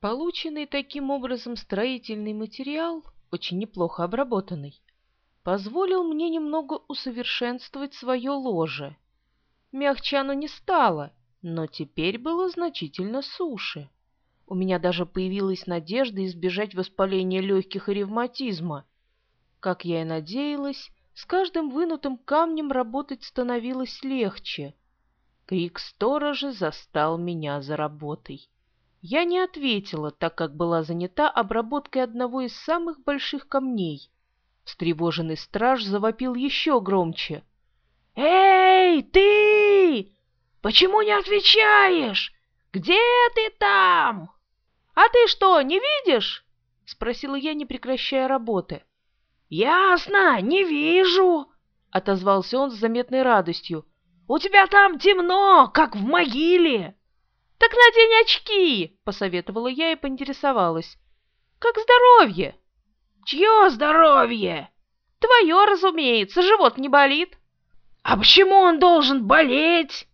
Полученный таким образом строительный материал, очень неплохо обработанный, позволил мне немного усовершенствовать свое ложе. Мягче оно не стало, но теперь было значительно суше. У меня даже появилась надежда избежать воспаления легких и ревматизма. Как я и надеялась, с каждым вынутым камнем работать становилось легче. Крик сторожа застал меня за работой. Я не ответила, так как была занята обработкой одного из самых больших камней. Встревоженный страж завопил еще громче. «Эй, ты! Почему не отвечаешь? Где ты там?» «А ты что, не видишь?» — спросила я, не прекращая работы. «Ясно, не вижу!» — отозвался он с заметной радостью. «У тебя там темно, как в могиле!» «Так надень очки!» — посоветовала я и поинтересовалась. «Как здоровье?» «Чье здоровье?» «Твое, разумеется, живот не болит». «А почему он должен болеть?»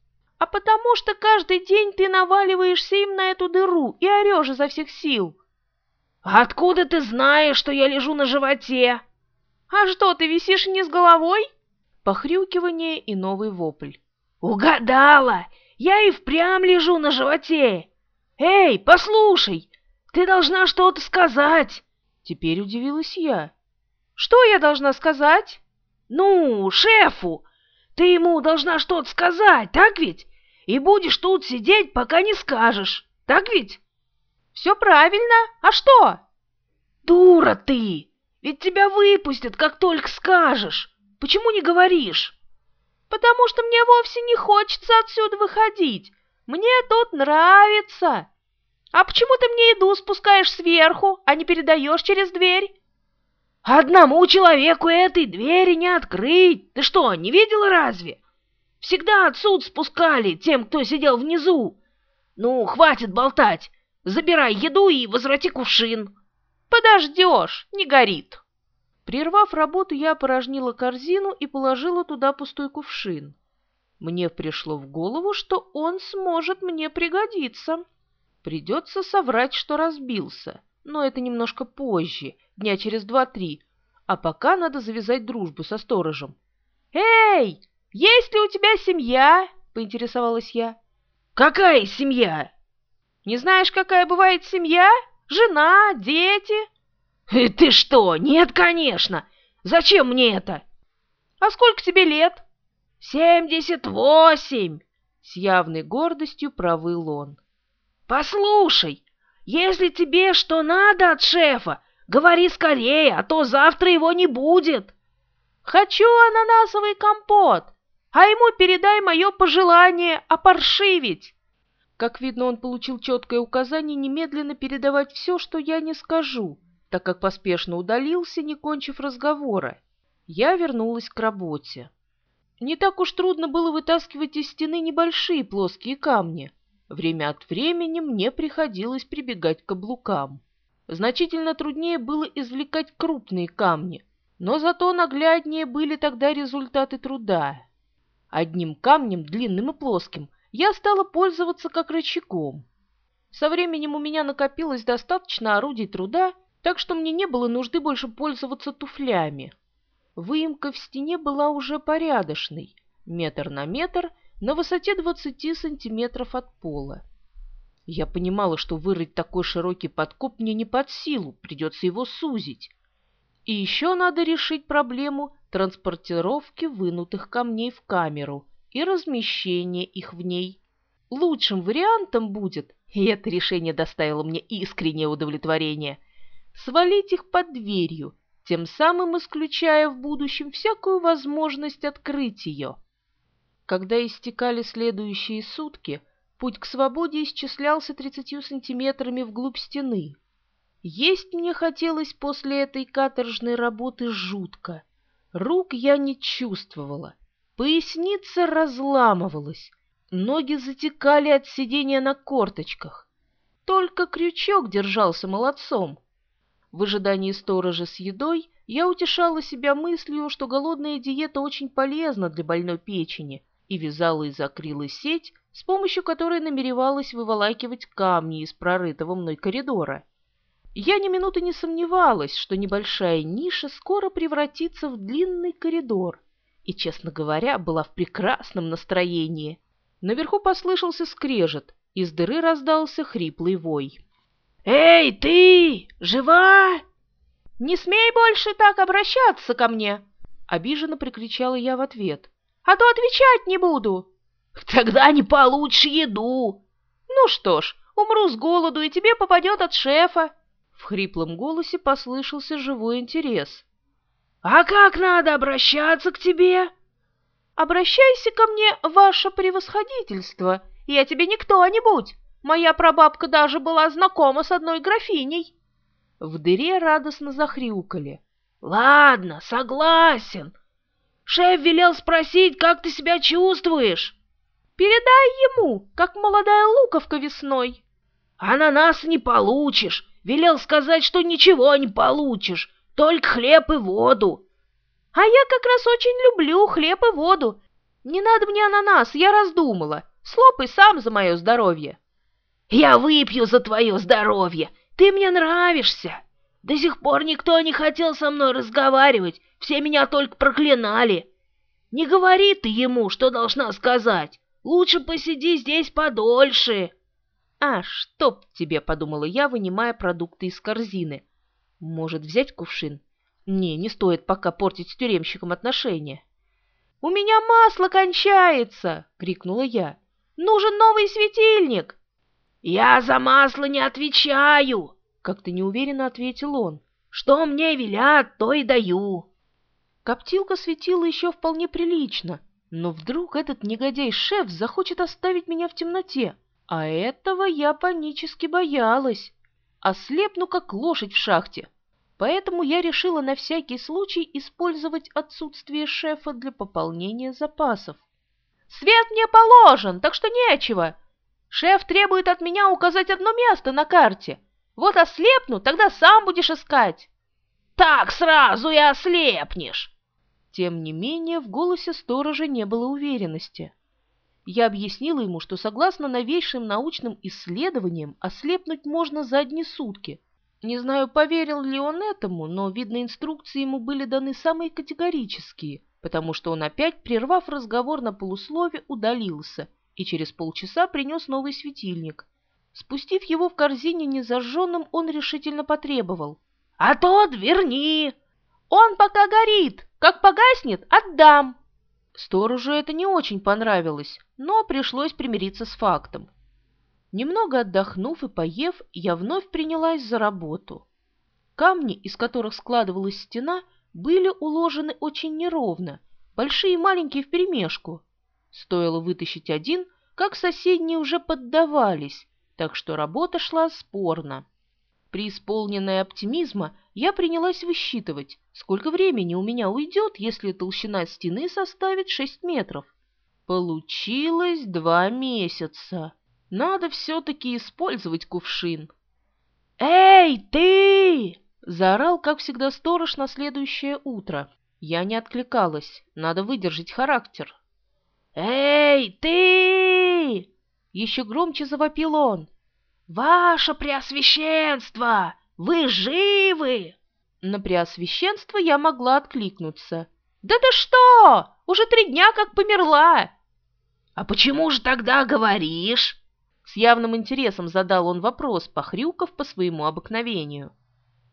а потому что каждый день ты наваливаешься им на эту дыру и орешь изо всех сил. «Откуда ты знаешь, что я лежу на животе?» «А что, ты висишь не с головой?» Похрюкивание и новый вопль. «Угадала! Я и впрямь лежу на животе! Эй, послушай, ты должна что-то сказать!» Теперь удивилась я. «Что я должна сказать?» «Ну, шефу! Ты ему должна что-то сказать, так ведь? И будешь тут сидеть, пока не скажешь, так ведь? Все правильно. А что? Дура ты! Ведь тебя выпустят, как только скажешь. Почему не говоришь? Потому что мне вовсе не хочется отсюда выходить. Мне тут нравится. А почему ты мне еду спускаешь сверху, а не передаешь через дверь? Одному человеку этой двери не открыть. Ты что, не видела разве? Всегда отсюда спускали тем, кто сидел внизу. Ну, хватит болтать. Забирай еду и возврати кувшин. Подождешь, не горит. Прервав работу, я опорожнила корзину и положила туда пустой кувшин. Мне пришло в голову, что он сможет мне пригодиться. Придется соврать, что разбился, но это немножко позже, дня через два-три, а пока надо завязать дружбу со сторожем. «Эй, есть ли у тебя семья?» — поинтересовалась я. «Какая семья?» «Не знаешь, какая бывает семья? Жена, дети?» «И ты что? Нет, конечно! Зачем мне это?» «А сколько тебе лет?» «Семьдесят восемь!» — с явной гордостью провыл он. «Послушай, если тебе что надо от шефа, Говори скорее, а то завтра его не будет. Хочу ананасовый компот, а ему передай мое пожелание опоршивить. Как видно, он получил четкое указание немедленно передавать все, что я не скажу, так как поспешно удалился, не кончив разговора. Я вернулась к работе. Не так уж трудно было вытаскивать из стены небольшие плоские камни. Время от времени мне приходилось прибегать к каблукам. Значительно труднее было извлекать крупные камни, но зато нагляднее были тогда результаты труда. Одним камнем, длинным и плоским, я стала пользоваться как рычагом. Со временем у меня накопилось достаточно орудий труда, так что мне не было нужды больше пользоваться туфлями. Выемка в стене была уже порядочной, метр на метр, на высоте 20 сантиметров от пола. Я понимала, что вырыть такой широкий подкоп мне не под силу, придется его сузить. И еще надо решить проблему транспортировки вынутых камней в камеру и размещения их в ней. Лучшим вариантом будет, и это решение доставило мне искреннее удовлетворение, свалить их под дверью, тем самым исключая в будущем всякую возможность открыть ее. Когда истекали следующие сутки, Путь к свободе исчислялся тридцатью сантиметрами вглубь стены. Есть мне хотелось после этой каторжной работы жутко. Рук я не чувствовала. Поясница разламывалась. Ноги затекали от сидения на корточках. Только крючок держался молодцом. В ожидании сторожа с едой я утешала себя мыслью, что голодная диета очень полезна для больной печени, и вязала из акрила сеть с помощью которой намеревалась выволакивать камни из прорытого мной коридора. Я ни минуты не сомневалась, что небольшая ниша скоро превратится в длинный коридор, и, честно говоря, была в прекрасном настроении. Наверху послышался скрежет, из дыры раздался хриплый вой. «Эй, ты! Жива?» «Не смей больше так обращаться ко мне!» Обиженно прикричала я в ответ. «А то отвечать не буду!» «Тогда не получишь еду!» «Ну что ж, умру с голоду, и тебе попадет от шефа!» В хриплом голосе послышался живой интерес. «А как надо обращаться к тебе?» «Обращайся ко мне, ваше превосходительство, я тебе не кто-нибудь. Моя прабабка даже была знакома с одной графиней». В дыре радостно захрюкали. «Ладно, согласен. Шеф велел спросить, как ты себя чувствуешь?» «Передай ему, как молодая луковка весной». «Ананас не получишь. Велел сказать, что ничего не получишь, только хлеб и воду. А я как раз очень люблю хлеб и воду. Не надо мне ананас, я раздумала. Слопай сам за мое здоровье. Я выпью за твое здоровье. Ты мне нравишься. До сих пор никто не хотел со мной разговаривать, все меня только проклинали. Не говори ты ему, что должна сказать. Лучше посиди здесь подольше. «А, чтоб тебе!» — подумала я, вынимая продукты из корзины. «Может, взять кувшин? Не, не стоит пока портить с тюремщиком отношения». «У меня масло кончается!» — крикнула я. «Нужен новый светильник!» «Я за масло не отвечаю!» — как-то неуверенно ответил он. «Что мне велят, то и даю!» Коптилка светила еще вполне прилично, но вдруг этот негодяй-шеф захочет оставить меня в темноте. А этого я панически боялась. Ослепну, как лошадь в шахте. Поэтому я решила на всякий случай использовать отсутствие шефа для пополнения запасов. «Свет мне положен, так что нечего. Шеф требует от меня указать одно место на карте. Вот ослепну, тогда сам будешь искать». «Так сразу и ослепнешь!» Тем не менее, в голосе сторожа не было уверенности. Я объяснила ему, что согласно новейшим научным исследованиям ослепнуть можно за одни сутки. Не знаю, поверил ли он этому, но, видно, инструкции ему были даны самые категорические, потому что он опять, прервав разговор на полуслове, удалился и через полчаса принес новый светильник. Спустив его в корзине незажженным, он решительно потребовал. «А тот верни!» «Он пока горит! Как погаснет, отдам!» Сторожу это не очень понравилось, но пришлось примириться с фактом. Немного отдохнув и поев, я вновь принялась за работу. Камни, из которых складывалась стена, были уложены очень неровно, большие и маленькие вперемешку. Стоило вытащить один, как соседние уже поддавались, так что работа шла спорно. Преисполненная оптимизма, я принялась высчитывать, сколько времени у меня уйдет, если толщина стены составит 6 метров. Получилось два месяца. Надо все-таки использовать кувшин. «Эй, ты!» — заорал, как всегда, сторож на следующее утро. Я не откликалась, надо выдержать характер. «Эй, ты!» — еще громче завопил он. «Ваше Преосвященство! Вы живы?» На Преосвященство я могла откликнуться. «Да ты что? Уже три дня как померла!» «А почему же тогда говоришь?» С явным интересом задал он вопрос, похрюков по своему обыкновению.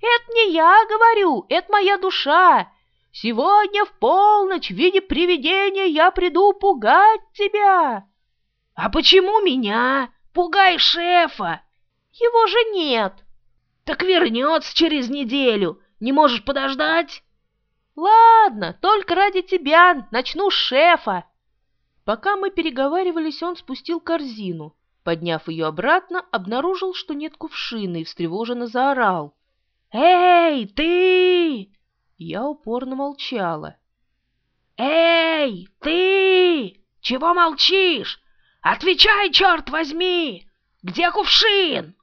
«Это не я говорю, это моя душа. Сегодня в полночь в виде привидения я приду пугать тебя». «А почему меня?» Пугай шефа!» «Его же нет!» «Так вернется через неделю. Не можешь подождать?» «Ладно, только ради тебя начну с шефа!» Пока мы переговаривались, он спустил корзину. Подняв ее обратно, обнаружил, что нет кувшина и встревоженно заорал. «Эй, ты!» Я упорно молчала. «Эй, ты! Чего молчишь? «Отвечай, черт возьми! Где кувшин?»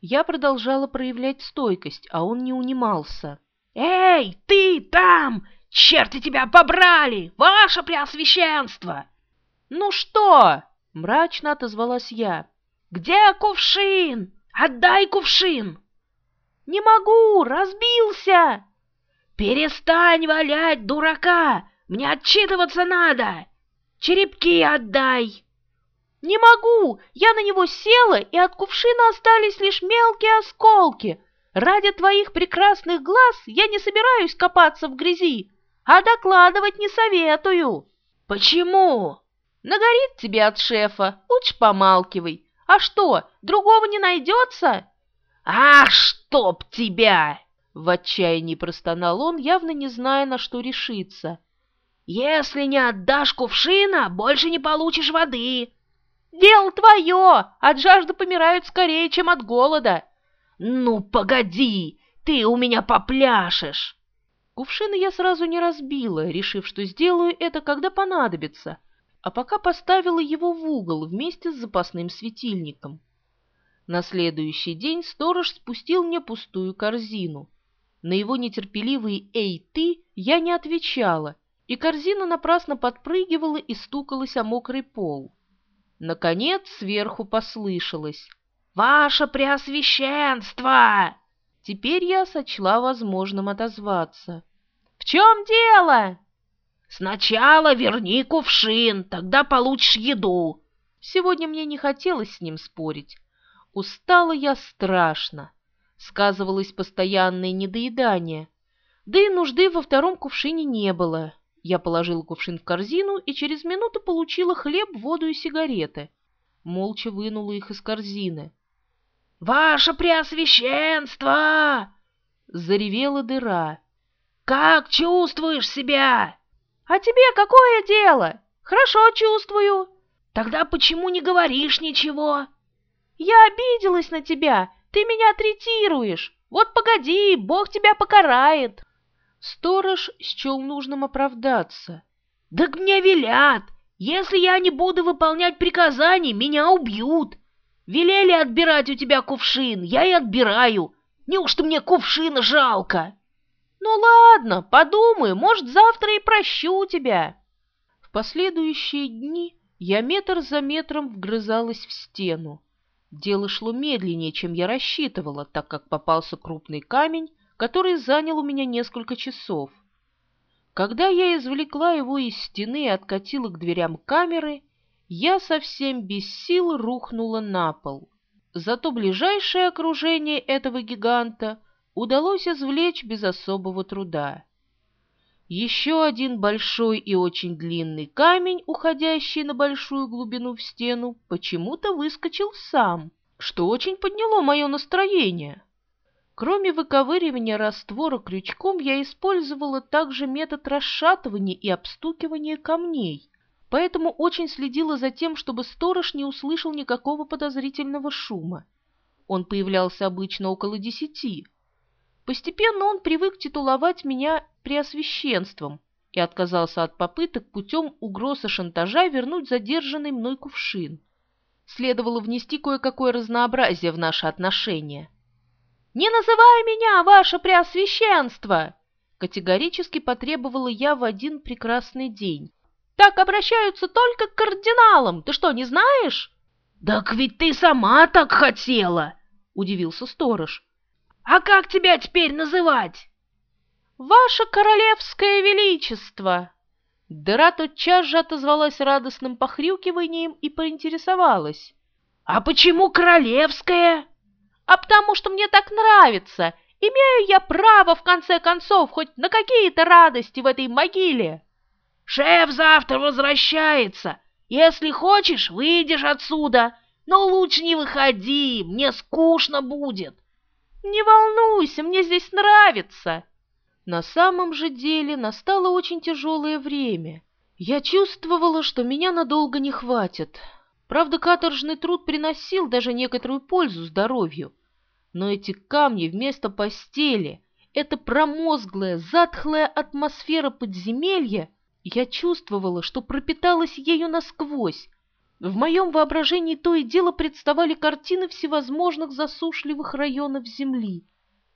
Я продолжала проявлять стойкость, а он не унимался. «Эй, ты там! Черти тебя побрали! Ваше Преосвященство!» «Ну что?» Мрачно отозвалась я. «Где кувшин? Отдай кувшин!» «Не могу! Разбился!» «Перестань валять, дурака! Мне отчитываться надо! Черепки отдай!» «Не могу! Я на него села, и от кувшина остались лишь мелкие осколки. Ради твоих прекрасных глаз я не собираюсь копаться в грязи, а докладывать не советую». «Почему?» «Нагорит тебе от шефа, лучше помалкивай. А что, другого не найдется?» «Ах, чтоб тебя!» В отчаянии простонал он, явно не зная, на что решиться. «Если не отдашь кувшина, больше не получишь воды!» «Дело твое! От жажды помирают скорее, чем от голода!» «Ну, погоди! Ты у меня попляшешь!» Кувшины я сразу не разбила, решив, что сделаю это, когда понадобится, а пока поставила его в угол вместе с запасным светильником. На следующий день сторож спустил мне пустую корзину. На его нетерпеливые «Эй, ты!» я не отвечала, и корзина напрасно подпрыгивала и стукалась о мокрый пол. Наконец сверху послышалось «Ваше Преосвященство!» Теперь я сочла возможным отозваться. «В чем дело?» «Сначала верни кувшин, тогда получишь еду». Сегодня мне не хотелось с ним спорить. Устала я страшно. Сказывалось постоянное недоедание. Да и нужды во втором кувшине не было. Я положила кувшин в корзину и через минуту получила хлеб, воду и сигареты. Молча вынула их из корзины. «Ваше Преосвященство!» Заревела дыра. «Как чувствуешь себя?» «А тебе какое дело? Хорошо чувствую». «Тогда почему не говоришь ничего?» «Я обиделась на тебя, ты меня третируешь. Вот погоди, Бог тебя покарает». Сторож счел нужным оправдаться. «Так мне велят. Если я не буду выполнять приказаний, меня убьют. Велели отбирать у тебя кувшин, я и отбираю. Неужто мне кувшина жалко?» «Ну ладно, подумай, может, завтра и прощу тебя». В последующие дни я метр за метром вгрызалась в стену. Дело шло медленнее, чем я рассчитывала, так как попался крупный камень, который занял у меня несколько часов. Когда я извлекла его из стены и откатила к дверям камеры, я совсем без сил рухнула на пол. Зато ближайшее окружение этого гиганта удалось извлечь без особого труда. Еще один большой и очень длинный камень, уходящий на большую глубину в стену, почему-то выскочил сам, что очень подняло мое настроение. Кроме выковыривания раствора крючком, я использовала также метод расшатывания и обстукивания камней, поэтому очень следила за тем, чтобы сторож не услышал никакого подозрительного шума. Он появлялся обычно около десяти, Постепенно он привык титуловать меня преосвященством и отказался от попыток путем угроз и шантажа вернуть задержанный мной кувшин. Следовало внести кое-какое разнообразие в наши отношения. «Не называй меня, ваше преосвященство!» Категорически потребовала я в один прекрасный день. «Так обращаются только к кардиналам, ты что, не знаешь?» «Так ведь ты сама так хотела!» — удивился сторож. А как тебя теперь называть? Ваше королевское величество! Дыра тотчас же отозвалась радостным похрюкиванием и поинтересовалась. А почему королевское? А потому что мне так нравится. Имею я право, в конце концов, хоть на какие-то радости в этой могиле. Шеф завтра возвращается. Если хочешь, выйдешь отсюда. Но лучше не выходи, мне скучно будет. «Не волнуйся, мне здесь нравится!» На самом же деле настало очень тяжелое время. Я чувствовала, что меня надолго не хватит. Правда, каторжный труд приносил даже некоторую пользу здоровью. Но эти камни вместо постели, эта промозглая, затхлая атмосфера подземелья, я чувствовала, что пропиталась ею насквозь, в моем воображении то и дело представали картины всевозможных засушливых районов Земли,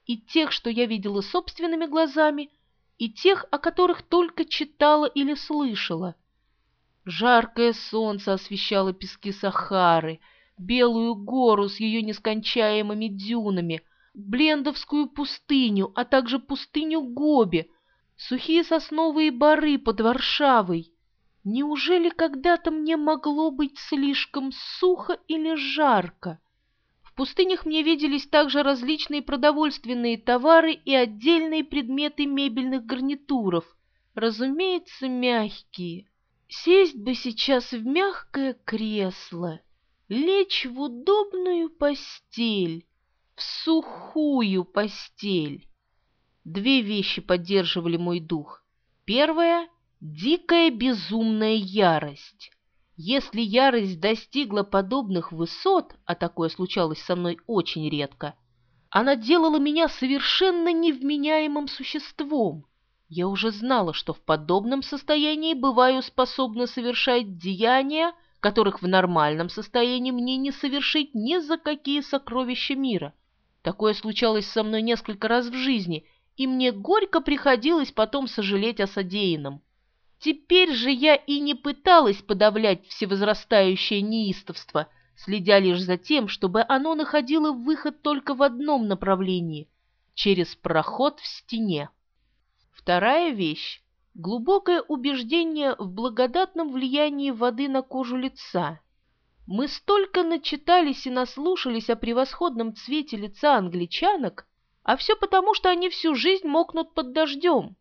и тех, что я видела собственными глазами, и тех, о которых только читала или слышала. Жаркое солнце освещало пески Сахары, белую гору с ее нескончаемыми дюнами, Блендовскую пустыню, а также пустыню Гоби, сухие сосновые бары под Варшавой. Неужели когда-то мне могло быть слишком сухо или жарко? В пустынях мне виделись также различные продовольственные товары и отдельные предметы мебельных гарнитуров, разумеется, мягкие. Сесть бы сейчас в мягкое кресло, лечь в удобную постель, в сухую постель. Две вещи поддерживали мой дух. Первая — дикая безумная ярость. Если ярость достигла подобных высот, а такое случалось со мной очень редко, она делала меня совершенно невменяемым существом. Я уже знала, что в подобном состоянии бываю способна совершать деяния, которых в нормальном состоянии мне не совершить ни за какие сокровища мира. Такое случалось со мной несколько раз в жизни, и мне горько приходилось потом сожалеть о содеянном. Теперь же я и не пыталась подавлять всевозрастающее неистовство, следя лишь за тем, чтобы оно находило выход только в одном направлении — через проход в стене. Вторая вещь — глубокое убеждение в благодатном влиянии воды на кожу лица. Мы столько начитались и наслушались о превосходном цвете лица англичанок, а все потому, что они всю жизнь мокнут под дождем.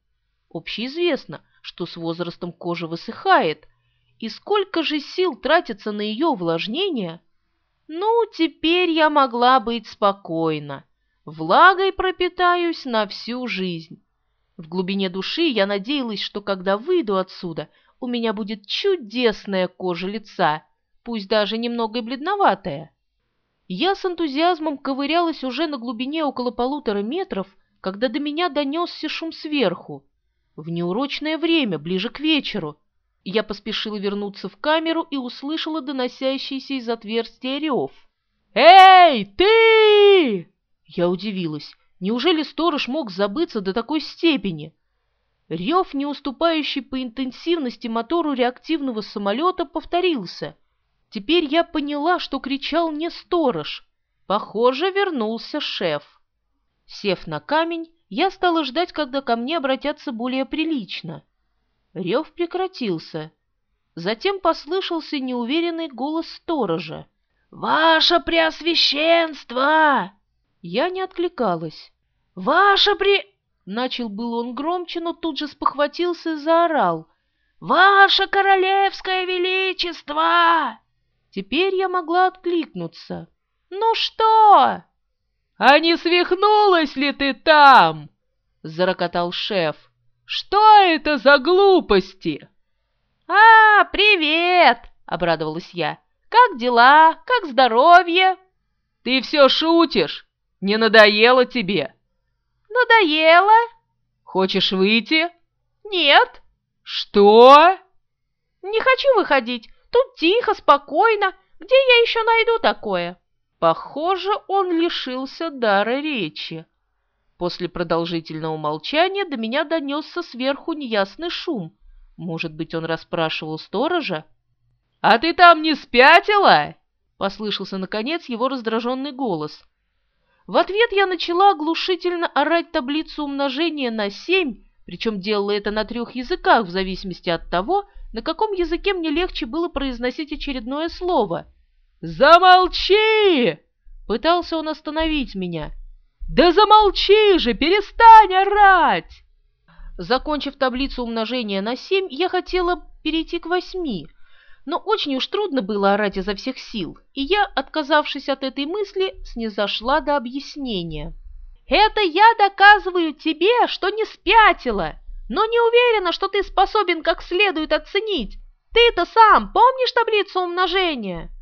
Общеизвестно, что с возрастом кожа высыхает, и сколько же сил тратится на ее увлажнение. Ну, теперь я могла быть спокойна. Влагой пропитаюсь на всю жизнь. В глубине души я надеялась, что когда выйду отсюда, у меня будет чудесная кожа лица, пусть даже немного и бледноватая. Я с энтузиазмом ковырялась уже на глубине около полутора метров, когда до меня донесся шум сверху. В неурочное время, ближе к вечеру, я поспешила вернуться в камеру и услышала доносящийся из отверстия рев. «Эй, ты!» Я удивилась. Неужели сторож мог забыться до такой степени? Рев, не уступающий по интенсивности мотору реактивного самолета, повторился. Теперь я поняла, что кричал не сторож. Похоже, вернулся шеф. Сев на камень, я стала ждать, когда ко мне обратятся более прилично. Рев прекратился. Затем послышался неуверенный голос сторожа. «Ваше Преосвященство!» Я не откликалась. «Ваше при...» Начал был он громче, но тут же спохватился и заорал. «Ваше королевское величество!» Теперь я могла откликнуться. «Ну что?» «А не свихнулась ли ты там?» — зарокотал шеф. «Что это за глупости?» «А, привет!» — обрадовалась я. «Как дела? Как здоровье?» «Ты все шутишь? Не надоело тебе?» Надоело. Хочешь выйти? Нет. Что? Не хочу выходить. Тут тихо, спокойно. Где я еще найду такое? Похоже, он лишился дара речи. После продолжительного молчания до меня донесся сверху неясный шум. Может быть, он расспрашивал сторожа? «А ты там не спятила?» — послышался, наконец, его раздраженный голос. В ответ я начала оглушительно орать таблицу умножения на 7, причем делала это на трех языках, в зависимости от того, на каком языке мне легче было произносить очередное слово. «Замолчи!» — пытался он остановить меня. «Да замолчи же! Перестань орать!» Закончив таблицу умножения на 7, я хотела перейти к восьми, но очень уж трудно было орать изо всех сил, и я, отказавшись от этой мысли, снизошла до объяснения. «Это я доказываю тебе, что не спятила, но не уверена, что ты способен как следует оценить. Ты-то сам помнишь таблицу умножения?»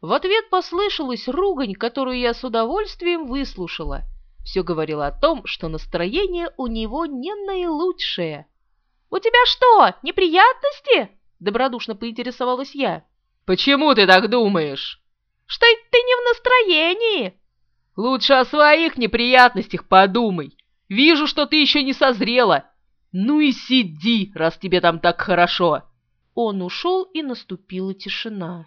В ответ послышалась ругань, которую я с удовольствием выслушала. Все говорило о том, что настроение у него не наилучшее. «У тебя что, неприятности?» — добродушно поинтересовалась я. «Почему ты так думаешь?» «Что ты не в настроении!» «Лучше о своих неприятностях подумай. Вижу, что ты еще не созрела. Ну и сиди, раз тебе там так хорошо». Он ушел, и наступила тишина.